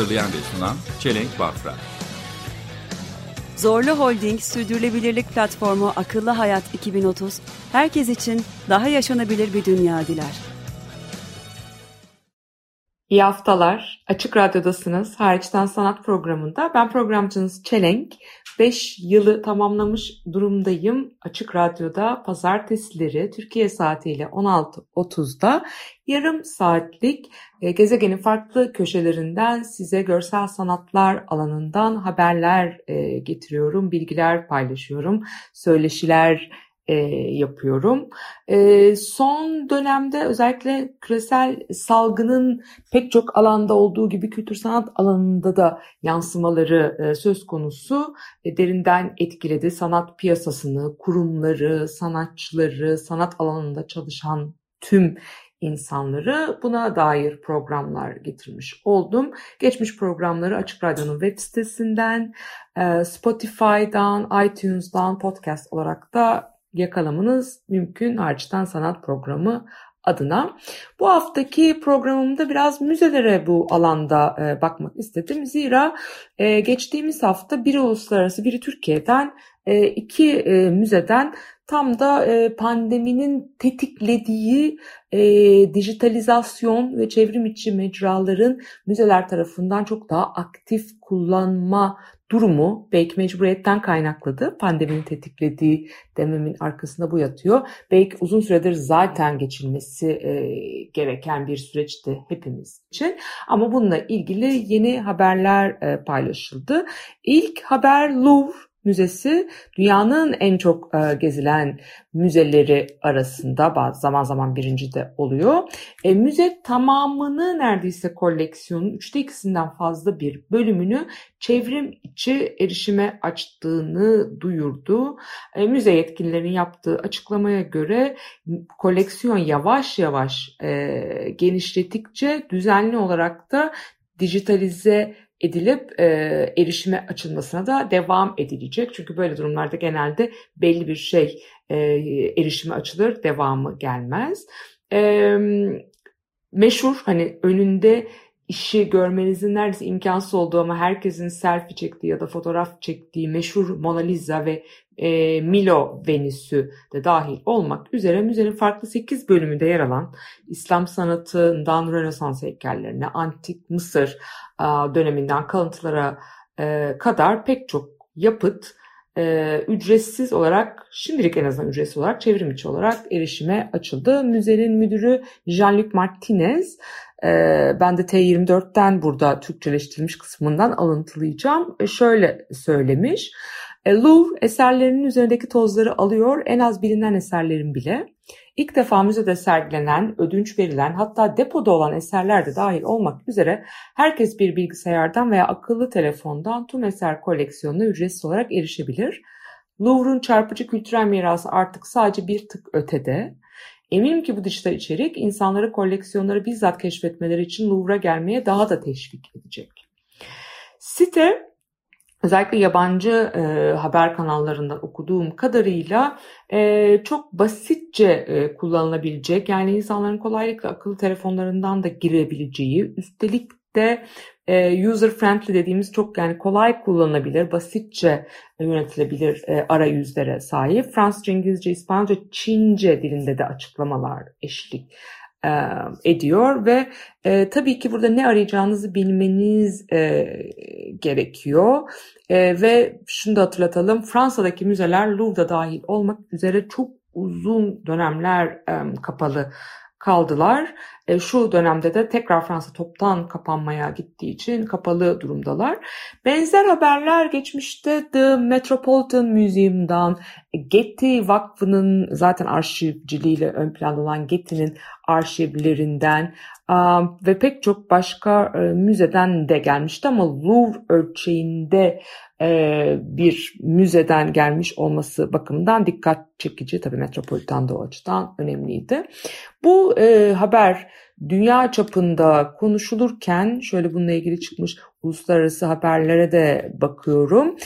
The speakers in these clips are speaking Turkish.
Hazırlayan ve sunan Çelenk Bafra. Zorlu Holding Sürdürülebilirlik Platformu Akıllı Hayat 2030, herkes için daha yaşanabilir bir dünya diler. İyi haftalar. Açık Radyo'dasınız. Hariçten Sanat programında. Ben programcınız Çelenk. 5 yılı tamamlamış durumdayım. Açık Radyo'da pazartesileri Türkiye saatiyle 16.30'da yarım saatlik e, gezegenin farklı köşelerinden size görsel sanatlar alanından haberler e, getiriyorum, bilgiler paylaşıyorum, söyleşiler e, yapıyorum. E, son dönemde özellikle küresel salgının pek çok alanda olduğu gibi kültür sanat alanında da yansımaları e, söz konusu. E, derinden etkiledi sanat piyasasını, kurumları, sanatçıları, sanat alanında çalışan tüm insanları buna dair programlar getirmiş oldum. Geçmiş programları Açık Radyo'nun web sitesinden, e, Spotify'dan, iTunes'dan podcast olarak da yakalamanız mümkün Harçtan Sanat Programı adına. Bu haftaki programımda biraz müzelere bu alanda e, bakmak istedim. Zira e, geçtiğimiz hafta biri uluslararası biri Türkiye'den e, iki e, müzeden tam da e, pandeminin tetiklediği e, dijitalizasyon ve çevrim içi mecraların müzeler tarafından çok daha aktif kullanma durumu belki mecburiyetten kaynakladı. Pandeminin tetiklediği dememin arkasında bu yatıyor. Belki uzun süredir zaten geçilmesi e, gereken bir süreçti hepimiz için. Ama bununla ilgili yeni haberler e, paylaşıldı. İlk haber Louvre Müzesi dünyanın en çok e, gezilen müzeleri arasında bazı zaman zaman birinci de oluyor. E, müze tamamını neredeyse koleksiyonun üçte ikisinden fazla bir bölümünü çevrim içi erişime açtığını duyurdu. E, müze yetkililerinin yaptığı açıklamaya göre koleksiyon yavaş yavaş e, genişletikçe düzenli olarak da dijitalize edilip e, erişime açılmasına da devam edilecek. Çünkü böyle durumlarda genelde belli bir şey e, erişime açılır, devamı gelmez. E, meşhur hani önünde işi görmenizin neredeyse imkansız olduğu ama herkesin selfie çektiği ya da fotoğraf çektiği meşhur Mona Lisa ve e, Milo Venüsü de dahil olmak üzere müzenin farklı 8 bölümünde yer alan İslam sanatından Rönesans heykellerine, antik Mısır a, döneminden kalıntılara e, kadar pek çok yapıt e, ücretsiz olarak şimdilik en azından ücretsiz olarak çevrim içi olarak erişime açıldı. Müzenin müdürü Jean-Luc Martinez e, ben de T24'ten burada Türkçeleştirilmiş kısmından alıntılayacağım. E, şöyle söylemiş. E, Louvre eserlerinin üzerindeki tozları alıyor en az bilinen eserlerin bile. İlk defa müzede sergilenen, ödünç verilen hatta depoda olan eserler de dahil olmak üzere herkes bir bilgisayardan veya akıllı telefondan tüm eser koleksiyonuna ücretsiz olarak erişebilir. Louvre'un çarpıcı kültürel mirası artık sadece bir tık ötede. Eminim ki bu dijital içerik insanları koleksiyonları bizzat keşfetmeleri için Louvre'a gelmeye daha da teşvik edecek. Site özellikle yabancı e, haber kanallarından okuduğum kadarıyla e, çok basitçe e, kullanılabilecek yani insanların kolaylıkla akıllı telefonlarından da girebileceği üstelik de e, user friendly dediğimiz çok yani kolay kullanılabilir, basitçe yönetilebilir e, arayüzlere sahip. Fransızca, İngilizce, İspanyolca, Çince dilinde de açıklamalar eşlik e, ediyor ve e, tabii ki burada ne arayacağınızı bilmeniz e, gerekiyor e, ve şunu da hatırlatalım Fransa'daki müzeler Louvre'da dahil olmak üzere çok uzun dönemler e, kapalı kaldılar. E, şu dönemde de tekrar Fransa toptan kapanmaya gittiği için kapalı durumdalar. Benzer haberler geçmişte The Metropolitan Museum'dan, Getty Vakfı'nın zaten arşivciliğiyle ön planda olan Getty'nin arşivlerinden, ve pek çok başka müzeden de gelmişti ama Louvre ölçeğinde bir müzeden gelmiş olması bakımından dikkat çekici. Tabii Metropolitan da o açıdan önemliydi. Bu haber dünya çapında konuşulurken şöyle bununla ilgili çıkmış uluslararası haberlere de bakıyorum.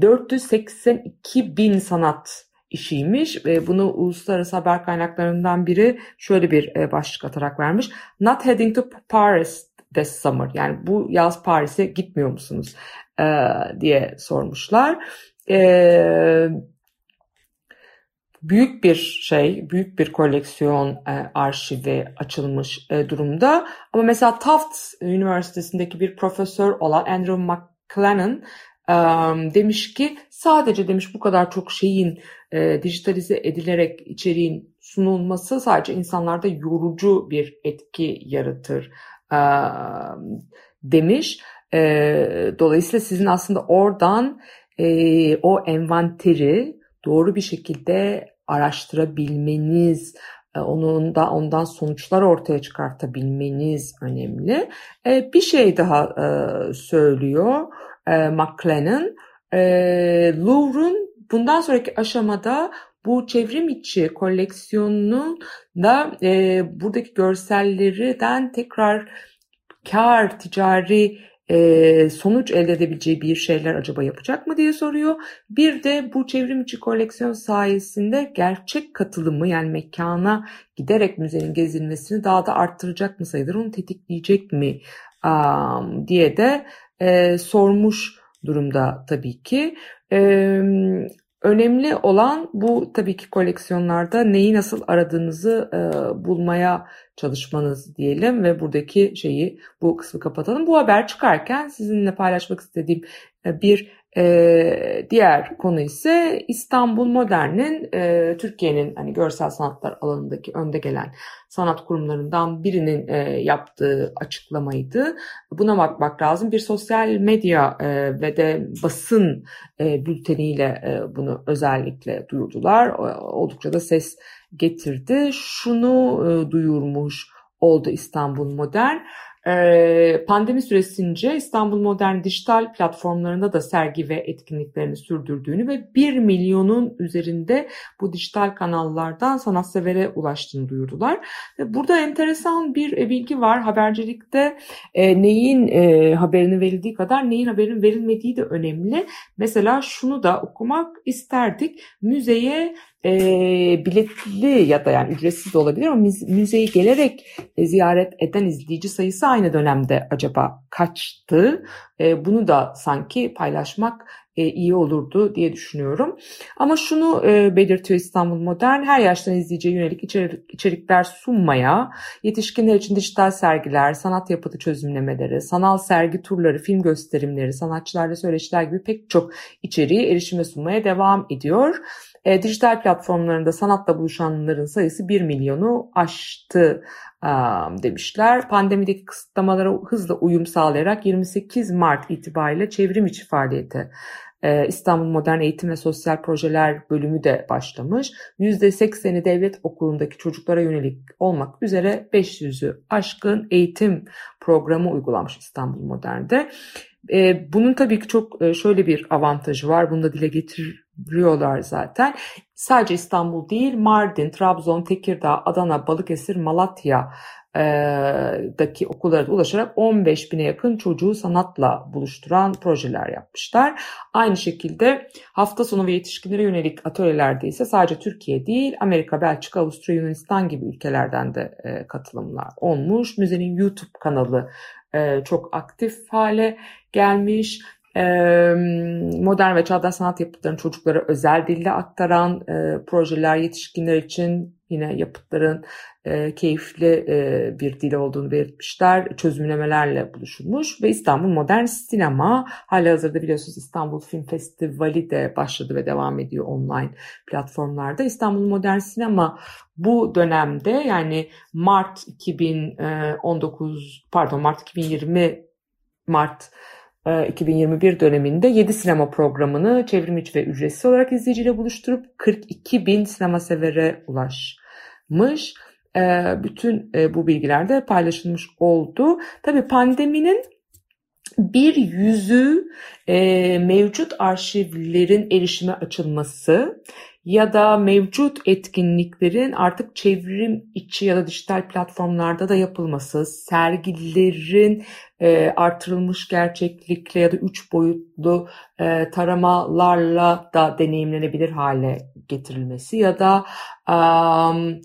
482 bin sanat işiymiş ve bunu uluslararası haber kaynaklarından biri şöyle bir e, başlık atarak vermiş. Not heading to Paris this summer yani bu yaz Paris'e gitmiyor musunuz e, diye sormuşlar. E, büyük bir şey, büyük bir koleksiyon e, arşivi açılmış e, durumda. Ama mesela Tufts Üniversitesi'ndeki bir profesör olan Andrew McLennan e, demiş ki sadece demiş bu kadar çok şeyin e, dijitalize edilerek içeriğin sunulması sadece insanlarda yorucu bir etki yaratır e, demiş. E, dolayısıyla sizin aslında oradan e, o envanteri doğru bir şekilde araştırabilmeniz, e, onun da ondan sonuçlar ortaya çıkartabilmeniz önemli. E, bir şey daha e, söylüyor McLennan. Louvre'un bundan sonraki aşamada bu çevrim içi koleksiyonunun da buradaki görsellerden tekrar kar, ticari e, sonuç elde edebileceği bir şeyler acaba yapacak mı diye soruyor. Bir de bu çevrim içi koleksiyon sayesinde gerçek katılımı yani mekana giderek müzenin gezilmesini daha da arttıracak mı sayılır, onu tetikleyecek mi um, diye de e, sormuş durumda tabii ki. E, önemli olan bu tabii ki koleksiyonlarda neyi nasıl aradığınızı e, bulmaya çalışmanız diyelim ve buradaki şeyi bu kısmı kapatalım. Bu haber çıkarken sizinle paylaşmak istediğim e, bir e, diğer konu ise İstanbul Modern'in e, Türkiye'nin hani görsel sanatlar alanındaki önde gelen sanat kurumlarından birinin e, yaptığı açıklamaydı. Buna bakmak lazım. Bir sosyal medya e, ve de basın e, bülteniyle e, bunu özellikle duyurdular. Oldukça da ses getirdi. Şunu e, duyurmuş oldu İstanbul Modern. Ee, pandemi süresince İstanbul Modern dijital platformlarında da sergi ve etkinliklerini sürdürdüğünü ve 1 milyonun üzerinde bu dijital kanallardan sanatsevere ulaştığını duyurdular. Burada enteresan bir e, bilgi var. Habercilikte e, neyin e, haberini verildiği kadar neyin haberinin verilmediği de önemli. Mesela şunu da okumak isterdik. Müzeye e, biletli ya da yani ücretsiz de olabilir ama müzeyi gelerek ziyaret eden izleyici sayısı aynı dönemde acaba kaçtı? E, bunu da sanki paylaşmak e, iyi olurdu diye düşünüyorum. Ama şunu e, belirtiyor İstanbul Modern, her yaştan izleyiciye yönelik içerik, içerikler sunmaya, yetişkinler için dijital sergiler, sanat yapıtı çözümlemeleri, sanal sergi turları, film gösterimleri, sanatçılarla söyleşiler gibi pek çok içeriği erişime sunmaya devam ediyor. E, dijital platformlarında sanatla buluşanların sayısı 1 milyonu aştı e, demişler. Pandemideki kısıtlamalara hızla uyum sağlayarak 28 Mart itibariyle çevrim içi faaliyete e, İstanbul Modern Eğitim ve Sosyal Projeler bölümü de başlamış. %80'i devlet okulundaki çocuklara yönelik olmak üzere 500'ü aşkın eğitim programı uygulanmış İstanbul Modern'de. E, bunun tabii ki çok e, şöyle bir avantajı var. Bunu da dile getiriyorlar zaten. Sadece İstanbul değil, Mardin, Trabzon, Tekirdağ, Adana, Balıkesir, Malatya daki okullara da ulaşarak 15 bine yakın çocuğu sanatla buluşturan projeler yapmışlar. Aynı şekilde hafta sonu ve yetişkinlere yönelik atölyelerde ise sadece Türkiye değil Amerika, Belçika, Avusturya, Yunanistan gibi ülkelerden de katılımlar olmuş. Müzenin YouTube kanalı çok aktif hale gelmiş modern ve çağdaş sanat yapıtlarını çocuklara özel dille aktaran projeler yetişkinler için yine yapıtların keyifli bir dil olduğunu belirtmişler. Çözümlemelerle buluşulmuş ve İstanbul Modern Sinema hala hazırda biliyorsunuz İstanbul Film Festivali de başladı ve devam ediyor online platformlarda. İstanbul Modern Sinema bu dönemde yani Mart 2019 pardon Mart 2020 Mart 2021 döneminde 7 sinema programını çevrim içi ve ücretsiz olarak izleyiciyle buluşturup 42 bin sinema severe ulaşmış. e, bütün e, bu bilgiler de paylaşılmış oldu. Tabii pandeminin bir yüzü e, mevcut arşivlerin erişime açılması ya da mevcut etkinliklerin artık çevrim içi ya da dijital platformlarda da yapılması, sergilerin e, artırılmış gerçeklikle ya da üç boyutlu e, taramalarla da deneyimlenebilir hale getirilmesi ya da um,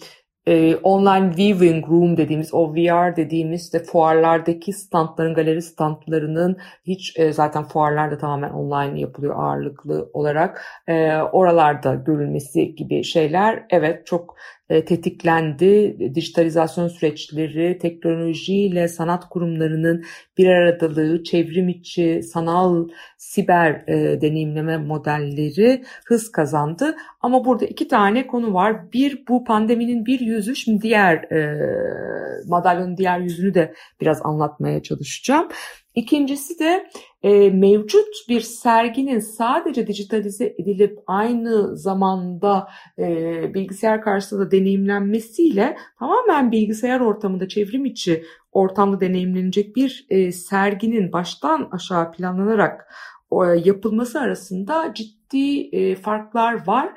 e, online viewing room dediğimiz o VR dediğimiz de fuarlardaki standların galeri standlarının hiç e, zaten fuarlarda tamamen online yapılıyor ağırlıklı olarak. E, oralarda görülmesi gibi şeyler evet çok tetiklendi. Dijitalizasyon süreçleri, teknolojiyle sanat kurumlarının bir aradalığı, çevrim içi, sanal, siber e, deneyimleme modelleri hız kazandı. Ama burada iki tane konu var. Bir bu pandeminin bir yüzü, şimdi diğer e, madalyonun diğer yüzünü de biraz anlatmaya çalışacağım. İkincisi de e, mevcut bir serginin sadece dijitalize edilip aynı zamanda e, bilgisayar karşısında deneyimlenmesiyle tamamen bilgisayar ortamında çevrim içi ortamda deneyimlenecek bir e, serginin baştan aşağı planlanarak yapılması arasında ciddi e, farklar var.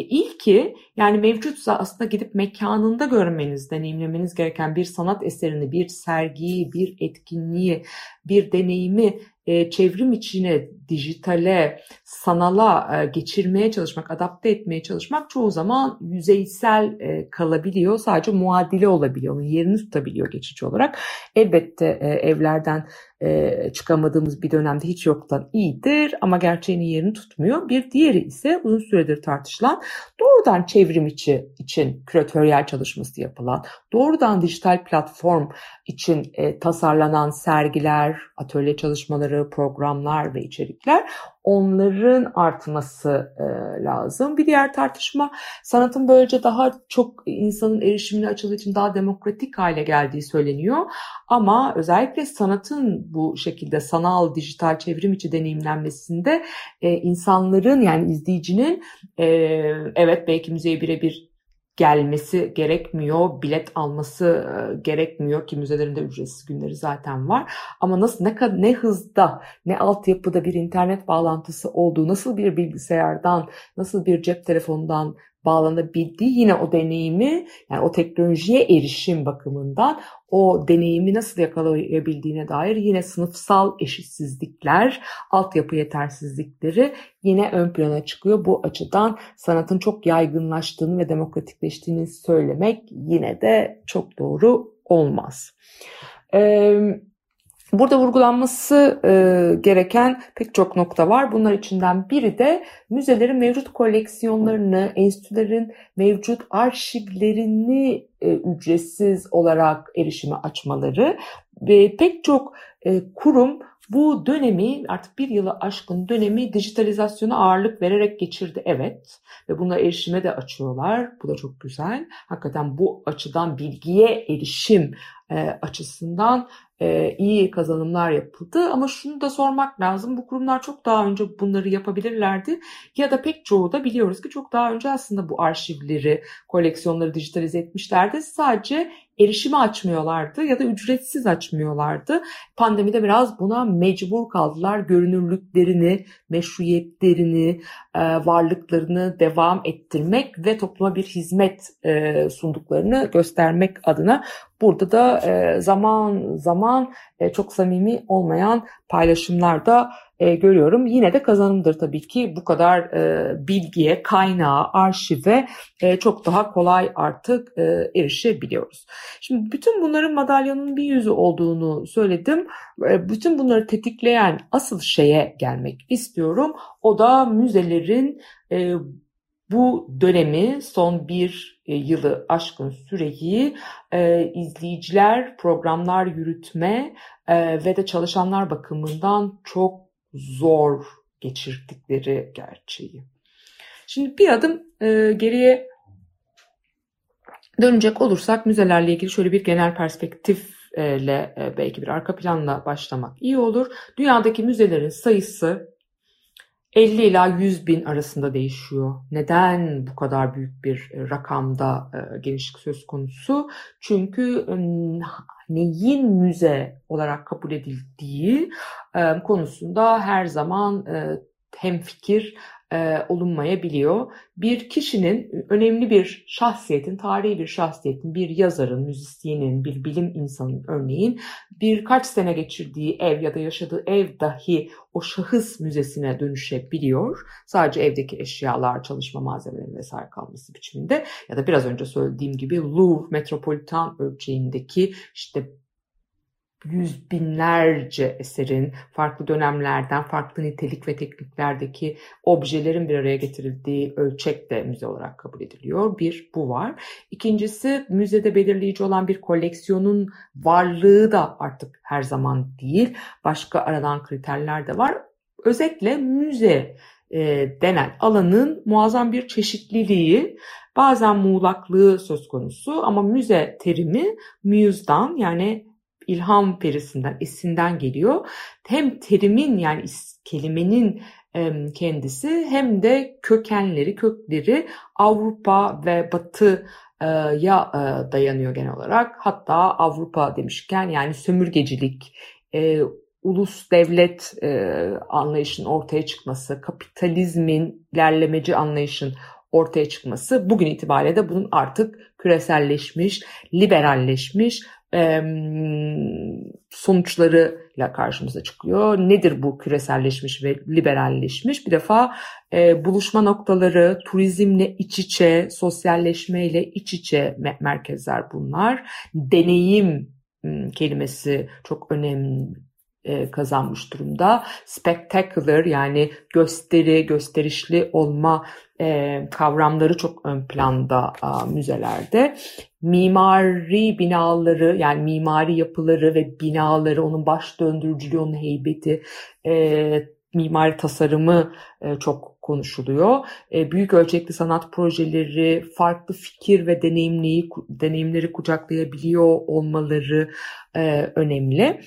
E, ilki yani mevcutsa aslında gidip mekanında görmeniz, deneyimlemeniz gereken bir sanat eserini, bir sergiyi, bir etkinliği, bir deneyimi e, çevrim içine, dijitale, sanala e, geçirmeye çalışmak, adapte etmeye çalışmak çoğu zaman yüzeysel e, kalabiliyor. Sadece muadili olabiliyor, onun yerini tutabiliyor geçici olarak. Elbette e, evlerden e, çıkamadığımız bir dönemde hiç yoktan iyidir ama gerçeğinin yerini tutmuyor. Bir diğeri ise uzun süredir tartışılan doğrudan çevrim içi için küratöryel çalışması yapılan, doğrudan dijital platform için e, tasarlanan sergiler, atölye çalışmaları, programlar ve içerikler onların artması e, lazım. Bir diğer tartışma sanatın böylece daha çok insanın erişimine açıldığı için daha demokratik hale geldiği söyleniyor. Ama özellikle sanatın bu şekilde sanal, dijital çevrim içi deneyimlenmesinde e, insanların yani izleyicinin e, evet belki müzeye birebir gelmesi gerekmiyor, bilet alması e, gerekmiyor ki müzelerinde ücretsiz günleri zaten var. Ama nasıl ne ne hızda, ne altyapıda bir internet bağlantısı olduğu, nasıl bir bilgisayardan, nasıl bir cep telefonundan bağlanabildiği yine o deneyimi yani o teknolojiye erişim bakımından o deneyimi nasıl yakalayabildiğine dair yine sınıfsal eşitsizlikler, altyapı yetersizlikleri yine ön plana çıkıyor. Bu açıdan sanatın çok yaygınlaştığını ve demokratikleştiğini söylemek yine de çok doğru olmaz. Ee, Burada vurgulanması e, gereken pek çok nokta var. Bunlar içinden biri de müzelerin mevcut koleksiyonlarını, enstitülerin mevcut arşivlerini e, ücretsiz olarak erişime açmaları. Ve pek çok e, kurum bu dönemi artık bir yılı aşkın dönemi dijitalizasyona ağırlık vererek geçirdi. Evet ve buna erişime de açıyorlar. Bu da çok güzel. Hakikaten bu açıdan bilgiye erişim e, açısından e, iyi kazanımlar yapıldı. Ama şunu da sormak lazım. Bu kurumlar çok daha önce bunları yapabilirlerdi. Ya da pek çoğu da biliyoruz ki çok daha önce aslında bu arşivleri, koleksiyonları dijitalize etmişlerdi. Sadece erişimi açmıyorlardı ya da ücretsiz açmıyorlardı. Pandemide biraz buna mecbur kaldılar. Görünürlüklerini, meşruiyetlerini, e, varlıklarını devam ettirmek ve topluma bir hizmet sunduklarını göstermek adına burada da e, zaman zaman çok samimi olmayan paylaşımlar da e, görüyorum. Yine de kazanımdır tabii ki bu kadar e, bilgiye, kaynağa, arşive e, çok daha kolay artık e, erişebiliyoruz. Şimdi bütün bunların madalyonun bir yüzü olduğunu söyledim. E, bütün bunları tetikleyen asıl şeye gelmek istiyorum. O da müzelerin e, bu dönemi son bir e, yılı aşkın süreyi e, izleyiciler, programlar yürütme e, ve de çalışanlar bakımından çok zor geçirdikleri gerçeği. Şimdi bir adım e, geriye dönecek olursak müzelerle ilgili şöyle bir genel perspektifle e, belki bir arka planla başlamak iyi olur. Dünyadaki müzelerin sayısı 50 ila 100 bin arasında değişiyor. Neden bu kadar büyük bir e, rakamda e, genişlik söz konusu? Çünkü neyin müze olarak kabul edildiği konusunda her zaman hem fikir e, olunmayabiliyor. Bir kişinin önemli bir şahsiyetin, tarihi bir şahsiyetin, bir yazarın, müzisyenin, bir bilim insanının örneğin birkaç sene geçirdiği ev ya da yaşadığı ev dahi o şahıs müzesine dönüşebiliyor. Sadece evdeki eşyalar, çalışma malzemeleri vesaire kalması biçiminde ya da biraz önce söylediğim gibi Louvre metropolitan ölçeğindeki işte yüz binlerce eserin farklı dönemlerden farklı nitelik ve tekniklerdeki objelerin bir araya getirildiği ölçek de müze olarak kabul ediliyor. Bir bu var. İkincisi müzede belirleyici olan bir koleksiyonun varlığı da artık her zaman değil. Başka aranan kriterler de var. Özetle müze e, denen alanın muazzam bir çeşitliliği, bazen muğlaklığı söz konusu ama müze terimi muse'dan yani ilham perisinden, esinden geliyor. Hem terimin yani kelimenin kendisi hem de kökenleri, kökleri Avrupa ve Batı ya dayanıyor genel olarak. Hatta Avrupa demişken yani sömürgecilik, ulus devlet anlayışın ortaya çıkması, kapitalizmin ilerlemeci anlayışın ortaya çıkması bugün itibariyle de bunun artık küreselleşmiş, liberalleşmiş sonuçlarıyla karşımıza çıkıyor. Nedir bu küreselleşmiş ve liberalleşmiş? Bir defa e, buluşma noktaları, turizmle iç içe, sosyalleşmeyle iç içe merkezler bunlar. Deneyim kelimesi çok önemli e, kazanmış durumda. Spectacular yani gösteri, gösterişli olma e, kavramları çok ön planda müzelerde. Mimari binaları yani mimari yapıları ve binaları, onun baş döndürücülüğü, onun heybeti, e, mimari tasarımı çok konuşuluyor. Büyük ölçekli sanat projeleri, farklı fikir ve deneyimleri kucaklayabiliyor olmaları önemli.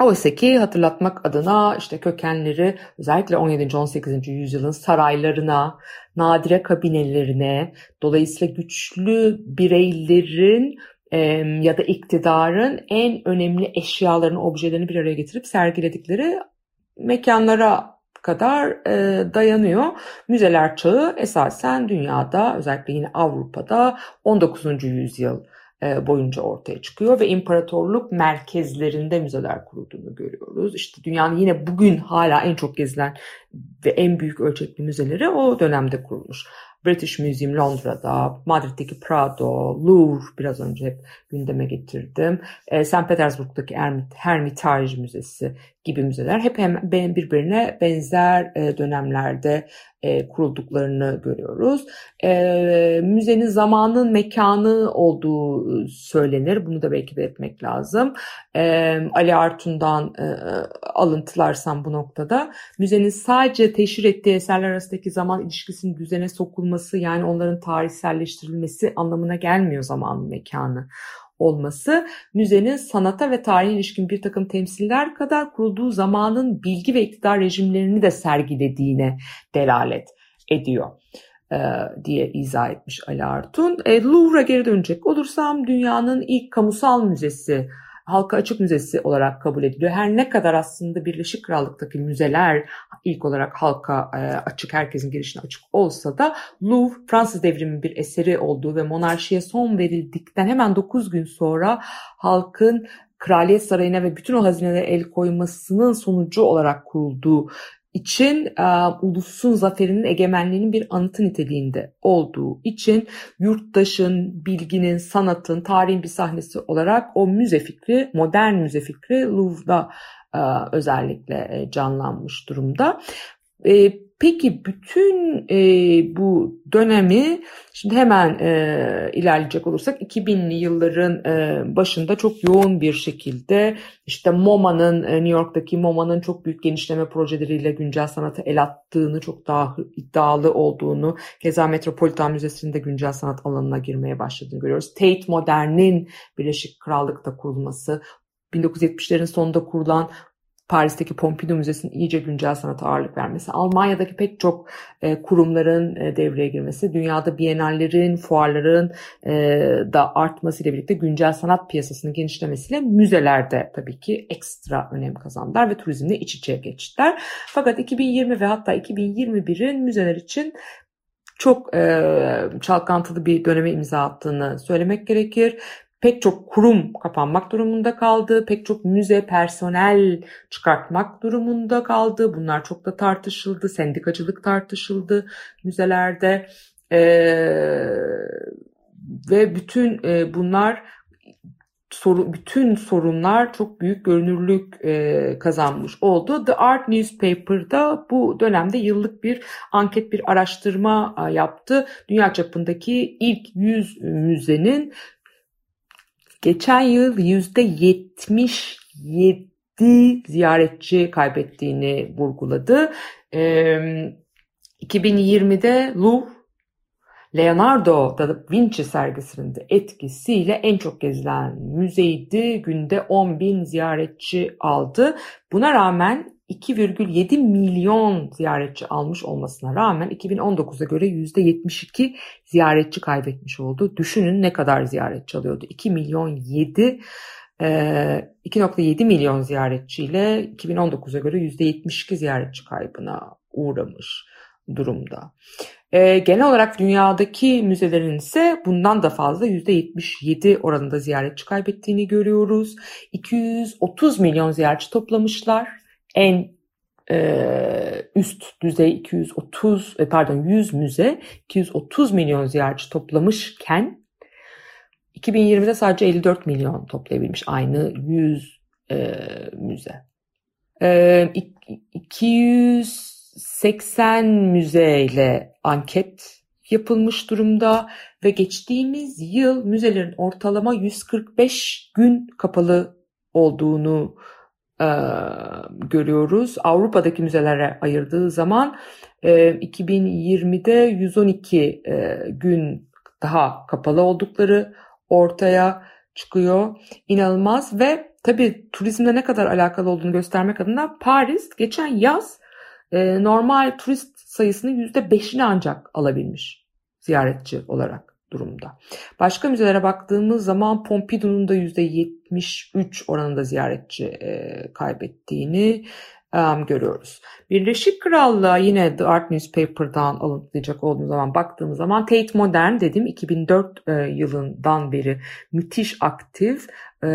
Oysa ki hatırlatmak adına işte kökenleri özellikle 17. 18. yüzyılın saraylarına, nadire kabinelerine, dolayısıyla güçlü bireylerin ya da iktidarın en önemli eşyalarını, objelerini bir araya getirip sergiledikleri mekanlara kadar e, dayanıyor. Müzeler çağı esasen dünyada özellikle yine Avrupa'da 19. yüzyıl boyunca ortaya çıkıyor ve imparatorluk merkezlerinde müzeler kurulduğunu görüyoruz. İşte dünyanın yine bugün hala en çok gezilen ve en büyük ölçekli müzeleri o dönemde kurulmuş. British Museum Londra'da, Madrid'deki Prado, Louvre biraz önce hep gündeme getirdim. E, St. Petersburg'daki Hermitage Müzesi gibi müzeler hep hem birbirine benzer e, dönemlerde e, kurulduklarını görüyoruz. E, müzenin zamanın mekanı olduğu söylenir. Bunu da belki belirtmek lazım. E, Ali Artun'dan e, alıntılarsam bu noktada müzenin sadece teşhir ettiği eserler arasındaki zaman ilişkisinin düzene sokulması yani onların tarihselleştirilmesi anlamına gelmiyor zamanın mekanı olması müzenin sanata ve tarihe ilişkin bir takım temsiller kadar kurulduğu zamanın bilgi ve iktidar rejimlerini de sergilediğine delalet ediyor e, diye izah etmiş Ali Artun. E, Louvre'a geri dönecek olursam dünyanın ilk kamusal müzesi halka açık müzesi olarak kabul ediliyor. Her ne kadar aslında Birleşik Krallık'taki müzeler ilk olarak halka e, açık, herkesin girişine açık olsa da Louvre Fransız devriminin bir eseri olduğu ve monarşiye son verildikten hemen 9 gün sonra halkın Kraliyet Sarayı'na ve bütün o hazinelere el koymasının sonucu olarak kurulduğu için e, ulusun zaferinin egemenliğinin bir anıtı niteliğinde olduğu için yurttaşın, bilginin, sanatın, tarihin bir sahnesi olarak o müze fikri, modern müze fikri Louvre'da e, özellikle e, canlanmış durumda. E, Peki bütün e, bu dönemi şimdi hemen e, ilerleyecek olursak 2000'li yılların e, başında çok yoğun bir şekilde işte MoMA'nın e, New York'taki MoMA'nın çok büyük genişleme projeleriyle güncel sanata el attığını çok daha iddialı olduğunu keza Metropolitan Müzesi'nde güncel sanat alanına girmeye başladığını görüyoruz. Tate Modern'in Birleşik Krallık'ta kurulması 1970'lerin sonunda kurulan Paris'teki Pompidou Müzesi'nin iyice güncel sanata ağırlık vermesi, Almanya'daki pek çok e, kurumların e, devreye girmesi, dünyada bienallerin, fuarların e, da artmasıyla birlikte güncel sanat piyasasının genişlemesiyle müzelerde tabii ki ekstra önem kazandılar ve turizmle iç içe geçtiler. Fakat 2020 ve hatta 2021'in müzeler için çok e, çalkantılı bir döneme imza attığını söylemek gerekir. Pek çok kurum kapanmak durumunda kaldı. Pek çok müze personel çıkartmak durumunda kaldı. Bunlar çok da tartışıldı. Sendikacılık tartışıldı müzelerde. E, ve bütün e, bunlar soru, bütün sorunlar çok büyük görünürlük e, kazanmış oldu. The Art Newspaper'da bu dönemde yıllık bir anket, bir araştırma yaptı. Dünya çapındaki ilk 100 müzenin geçen yıl %77 ziyaretçi kaybettiğini vurguladı. E, 2020'de Louvre Leonardo da Vinci sergisinin de etkisiyle en çok gezilen müzeydi. Günde 10 bin ziyaretçi aldı. Buna rağmen 2,7 milyon ziyaretçi almış olmasına rağmen 2019'a göre %72 ziyaretçi kaybetmiş oldu. Düşünün ne kadar ziyaretçi alıyordu. 2 milyon 7 2.7 milyon ziyaretçiyle 2019'a göre %72 ziyaretçi kaybına uğramış durumda. E, genel olarak dünyadaki müzelerin ise bundan da fazla %77 oranında ziyaretçi kaybettiğini görüyoruz. 230 milyon ziyaretçi toplamışlar. En e, üst düzey 230 e, pardon 100 müze 230 milyon ziyaretçi toplamışken 2020'de sadece 54 milyon toplayabilmiş aynı 100 e, müze. E, 200 80 müzeyle anket yapılmış durumda ve geçtiğimiz yıl müzelerin ortalama 145 gün kapalı olduğunu e, görüyoruz. Avrupa'daki müzelere ayırdığı zaman e, 2020'de 112 e, gün daha kapalı oldukları ortaya çıkıyor. İnanılmaz ve tabii turizmle ne kadar alakalı olduğunu göstermek adına Paris geçen yaz e, normal turist sayısının %5'ini ancak alabilmiş ziyaretçi olarak durumda. Başka müzelere baktığımız zaman Pompidou'nun da %73 oranında ziyaretçi e, kaybettiğini um, görüyoruz. Birleşik Krallığa yine The Art Newspaper'dan alıntılayacak olduğumuz zaman baktığımız zaman Tate Modern dedim 2004 e, yılından beri müthiş aktif e,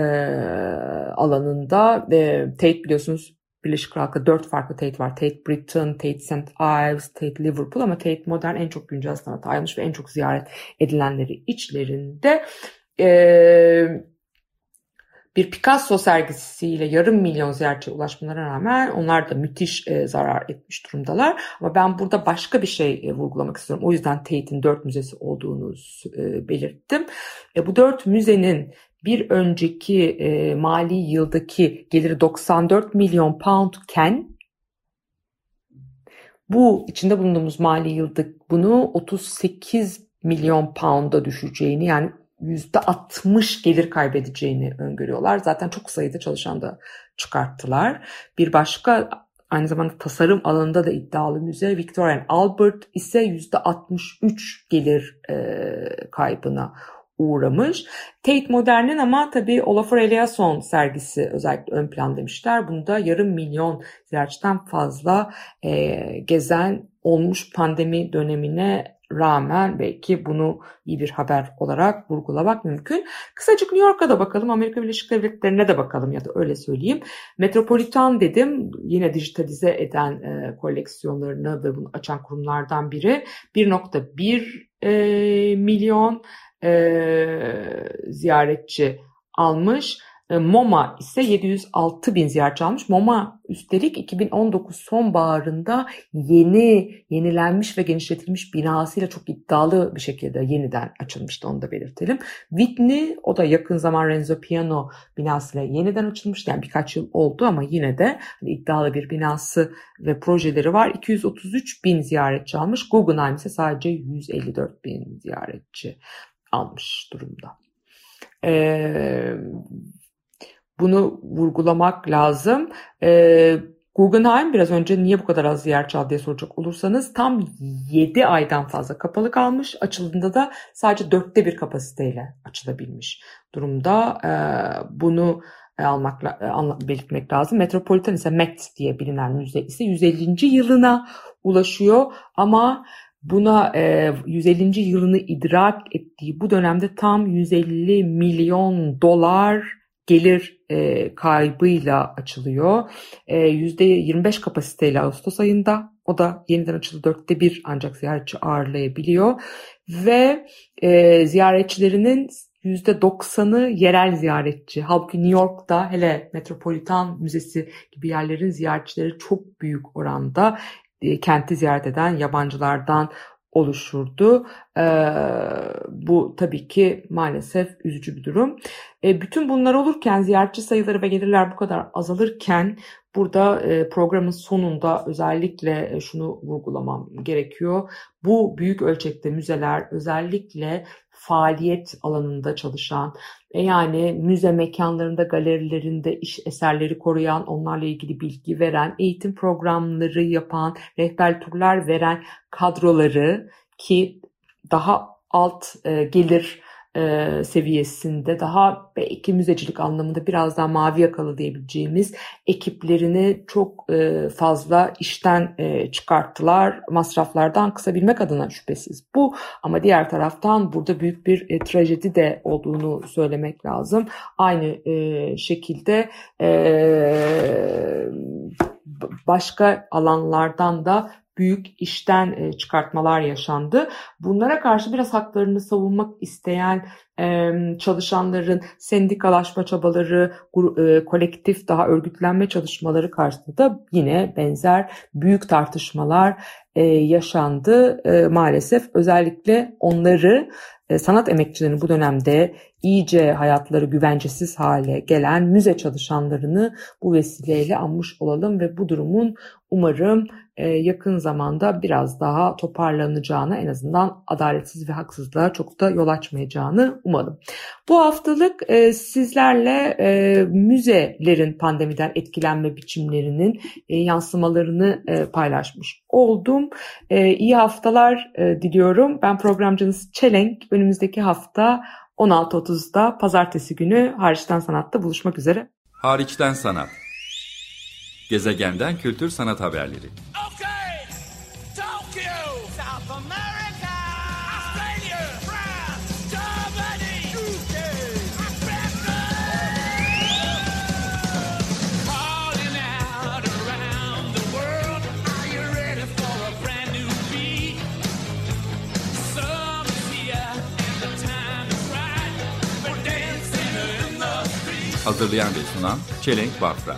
alanında. E, Tate biliyorsunuz Birleşik Krallık'ta dört farklı Tate var. Tate Britain, Tate St. Ives, Tate Liverpool ama Tate Modern en çok güncel sanata ayrılmış ve en çok ziyaret edilenleri içlerinde. Ee, bir Picasso sergisiyle yarım milyon ziyaretçiye ulaşmalarına rağmen onlar da müthiş e, zarar etmiş durumdalar. Ama ben burada başka bir şey e, vurgulamak istiyorum. O yüzden Tate'in dört müzesi olduğunu e, belirttim. E, bu dört müzenin bir önceki e, mali yıldaki geliri 94 milyon poundken bu içinde bulunduğumuz mali yılda bunu 38 milyon pound'a düşeceğini yani %60 gelir kaybedeceğini öngörüyorlar. Zaten çok sayıda çalışan da çıkarttılar. Bir başka aynı zamanda tasarım alanında da iddialı müze Victoria Albert ise %63 gelir e, kaybına uğramış. Tate Modern'in ama tabii Olafur Eliasson sergisi özellikle ön plan demişler. Bunda yarım milyon ziyaretçiden fazla e, gezen olmuş pandemi dönemine rağmen belki bunu iyi bir haber olarak vurgulamak mümkün. Kısacık New York'a da bakalım, Amerika Birleşik Devletleri'ne de bakalım ya da öyle söyleyeyim. Metropolitan dedim, yine dijitalize eden e, koleksiyonlarını ve bunu açan kurumlardan biri. 1.1 e, milyon ziyaretçi almış. E, MoMA ise 706 bin ziyaretçi almış. MoMA üstelik 2019 sonbaharında yeni, yenilenmiş ve genişletilmiş binasıyla çok iddialı bir şekilde yeniden açılmıştı onu da belirtelim. Whitney o da yakın zaman Renzo Piano binasıyla yeniden açılmıştı. Yani birkaç yıl oldu ama yine de hani iddialı bir binası ve projeleri var. 233 bin ziyaretçi almış. Guggenheim ise sadece 154 bin ziyaretçi almış durumda. Ee, Bunu vurgulamak lazım. E, Guggenheim biraz önce niye bu kadar az ziyaretçi aldı diye soracak olursanız tam 7 aydan fazla kapalı kalmış. Açıldığında da sadece dörtte bir kapasiteyle açılabilmiş durumda. E, bunu e, almak e, belirtmek lazım. Metropolitan ise Met diye bilinen müze ise 150. yılına ulaşıyor ama buna e, 150. yılını idrak ettiği bu dönemde tam 150 milyon dolar gelir e, kaybıyla açılıyor. E, %25 kapasiteyle Ağustos ayında o da yeniden açıldı dörtte bir ancak ziyaretçi ağırlayabiliyor ve e, ziyaretçilerinin %90'ı yerel ziyaretçi. Halbuki New York'ta hele Metropolitan Müzesi gibi yerlerin ziyaretçileri çok büyük oranda kenti ziyaret eden yabancılardan oluşurdu. E, bu tabii ki maalesef üzücü bir durum. E, bütün bunlar olurken ziyaretçi sayıları ve gelirler bu kadar azalırken burada e, programın sonunda özellikle e, şunu vurgulamam gerekiyor. Bu büyük ölçekte müzeler özellikle faaliyet alanında çalışan e, yani müze mekanlarında, galerilerinde iş eserleri koruyan, onlarla ilgili bilgi veren, eğitim programları yapan, rehber turlar veren kadroları ki daha alt e, gelir e, seviyesinde daha belki müzecilik anlamında biraz daha mavi yakalı diyebileceğimiz ekiplerini çok e, fazla işten e, çıkarttılar. Masraflardan kısabilmek adına şüphesiz bu. Ama diğer taraftan burada büyük bir e, trajedi de olduğunu söylemek lazım. Aynı e, şekilde e, başka alanlardan da büyük işten çıkartmalar yaşandı. Bunlara karşı biraz haklarını savunmak isteyen çalışanların sendikalaşma çabaları, kolektif daha örgütlenme çalışmaları karşısında da yine benzer büyük tartışmalar yaşandı maalesef. Özellikle onları sanat emekçilerinin bu dönemde iyice hayatları güvencesiz hale gelen müze çalışanlarını bu vesileyle anmış olalım ve bu durumun umarım yakın zamanda biraz daha toparlanacağını en azından adaletsiz ve haksızlığa çok da yol açmayacağını umalım. Bu haftalık e, sizlerle e, müzelerin pandemiden etkilenme biçimlerinin yansımalarını paylaşmış oldum. İyi haftalar diliyorum. Ben programcınız Çelenk. Önümüzdeki hafta 16.30'da pazartesi günü Hariçten Sanat'ta buluşmak üzere. Hariçten Sanat Gezegenden Kültür Sanat Haberleri. Hazırlayan ve sunan Çelenk Bafra.